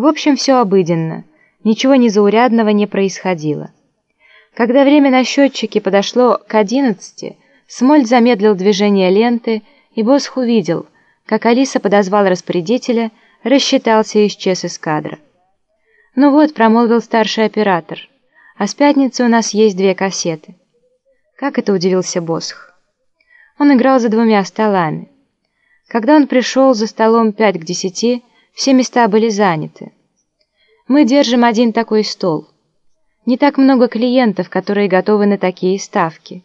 В общем, все обыденно, ничего незаурядного не происходило. Когда время на счетчике подошло к одиннадцати, Смольт замедлил движение ленты, и Босх увидел, как Алиса подозвал распорядителя, рассчитался и исчез из кадра. «Ну вот», — промолвил старший оператор, — «а с пятницы у нас есть две кассеты». «Как это?» — удивился Босх. Он играл за двумя столами. Когда он пришел за столом пять к десяти, все места были заняты. Мы держим один такой стол. Не так много клиентов, которые готовы на такие ставки.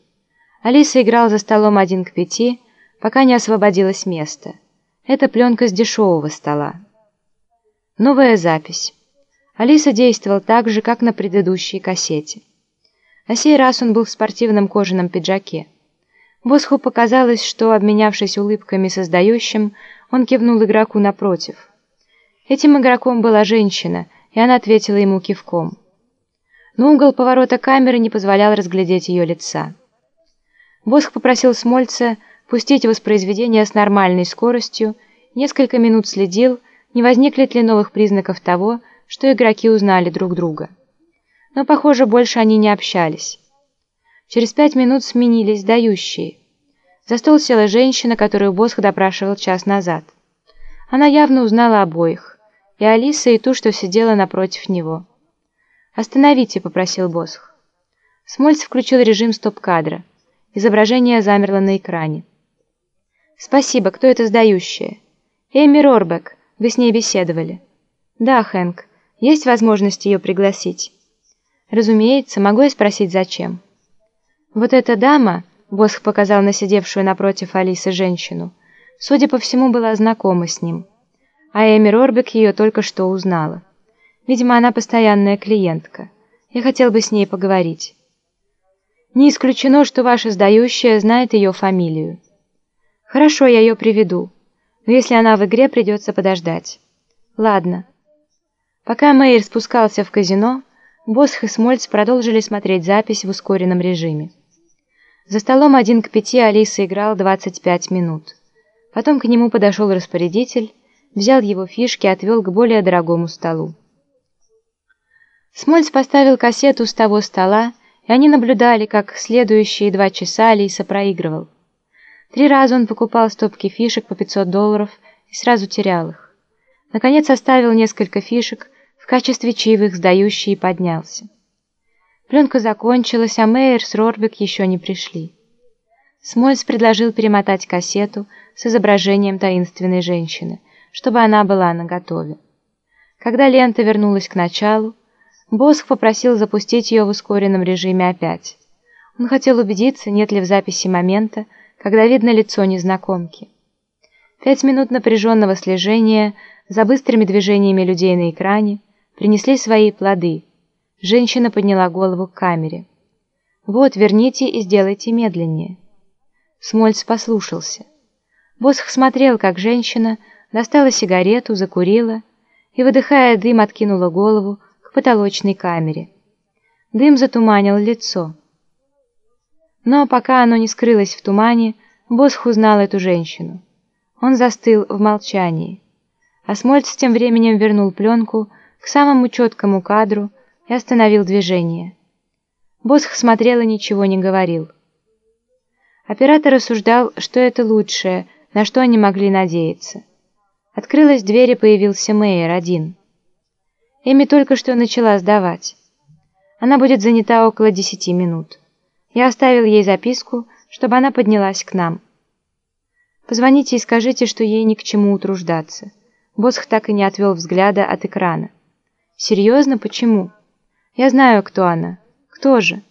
Алиса играл за столом один к пяти, пока не освободилось место. Это пленка с дешевого стола. Новая запись. Алиса действовал так же, как на предыдущей кассете. На сей раз он был в спортивном кожаном пиджаке. Босху показалось, что, обменявшись улыбками с издающим, он кивнул игроку напротив. Этим игроком была женщина, и она ответила ему кивком. Но угол поворота камеры не позволял разглядеть ее лица. Босх попросил Смольца пустить воспроизведение с нормальной скоростью, несколько минут следил, не возникнет ли новых признаков того, что игроки узнали друг друга. Но, похоже, больше они не общались. Через пять минут сменились дающие. За стол села женщина, которую Босх допрашивал час назад. Она явно узнала обоих, и Алиса, и ту, что сидела напротив него. «Остановите», — попросил Босх. Смольц включил режим стоп-кадра. Изображение замерло на экране. «Спасибо. Кто это сдающая?» «Эми Рорбек. Вы с ней беседовали?» «Да, Хэнк. Есть возможность ее пригласить?» «Разумеется. Могу я спросить, зачем?» Вот эта дама, Босх показал на сидевшую напротив Алисы женщину, судя по всему, была знакома с ним. А Эми Рорбек ее только что узнала. Видимо, она постоянная клиентка. Я хотел бы с ней поговорить. Не исключено, что ваша сдающая знает ее фамилию. Хорошо, я ее приведу. Но если она в игре, придется подождать. Ладно. Пока Мэйр спускался в казино, Босх и Смольц продолжили смотреть запись в ускоренном режиме. За столом один к пяти Алиса играл 25 минут. Потом к нему подошел распорядитель, взял его фишки и отвел к более дорогому столу. Смольц поставил кассету с того стола, и они наблюдали, как следующие два часа Алиса проигрывал. Три раза он покупал стопки фишек по 500 долларов и сразу терял их. Наконец оставил несколько фишек, в качестве чаевых сдающий и поднялся. Пленка закончилась, а Мейер с Рорбек еще не пришли. Смольц предложил перемотать кассету с изображением таинственной женщины, чтобы она была наготове. Когда лента вернулась к началу, Босх попросил запустить ее в ускоренном режиме опять. Он хотел убедиться, нет ли в записи момента, когда видно лицо незнакомки. Пять минут напряженного слежения за быстрыми движениями людей на экране принесли свои плоды – Женщина подняла голову к камере. «Вот, верните и сделайте медленнее». Смольц послушался. Босх смотрел, как женщина достала сигарету, закурила и, выдыхая дым, откинула голову к потолочной камере. Дым затуманил лицо. Но пока оно не скрылось в тумане, Босх узнал эту женщину. Он застыл в молчании. А Смольц тем временем вернул пленку к самому четкому кадру, и остановил движение. Босх смотрел и ничего не говорил. Оператор рассуждал, что это лучшее, на что они могли надеяться. Открылась дверь и появился Мэйер один. Эми только что начала сдавать. Она будет занята около десяти минут. Я оставил ей записку, чтобы она поднялась к нам. Позвоните и скажите, что ей ни к чему утруждаться. Босх так и не отвел взгляда от экрана. Серьезно, почему? Я знаю, кто она. Кто же?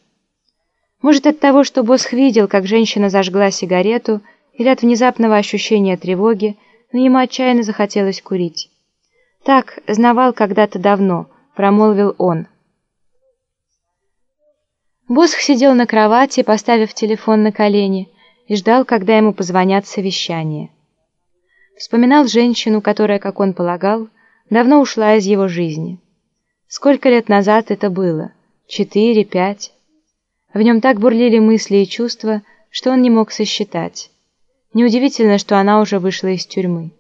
Может, от того, что Босх видел, как женщина зажгла сигарету, или от внезапного ощущения тревоги, но ему отчаянно захотелось курить. «Так, знавал когда-то давно», — промолвил он. Босх сидел на кровати, поставив телефон на колени, и ждал, когда ему позвонят совещание. Вспоминал женщину, которая, как он полагал, давно ушла из его жизни. Сколько лет назад это было? Четыре, пять? В нем так бурлили мысли и чувства, что он не мог сосчитать. Неудивительно, что она уже вышла из тюрьмы.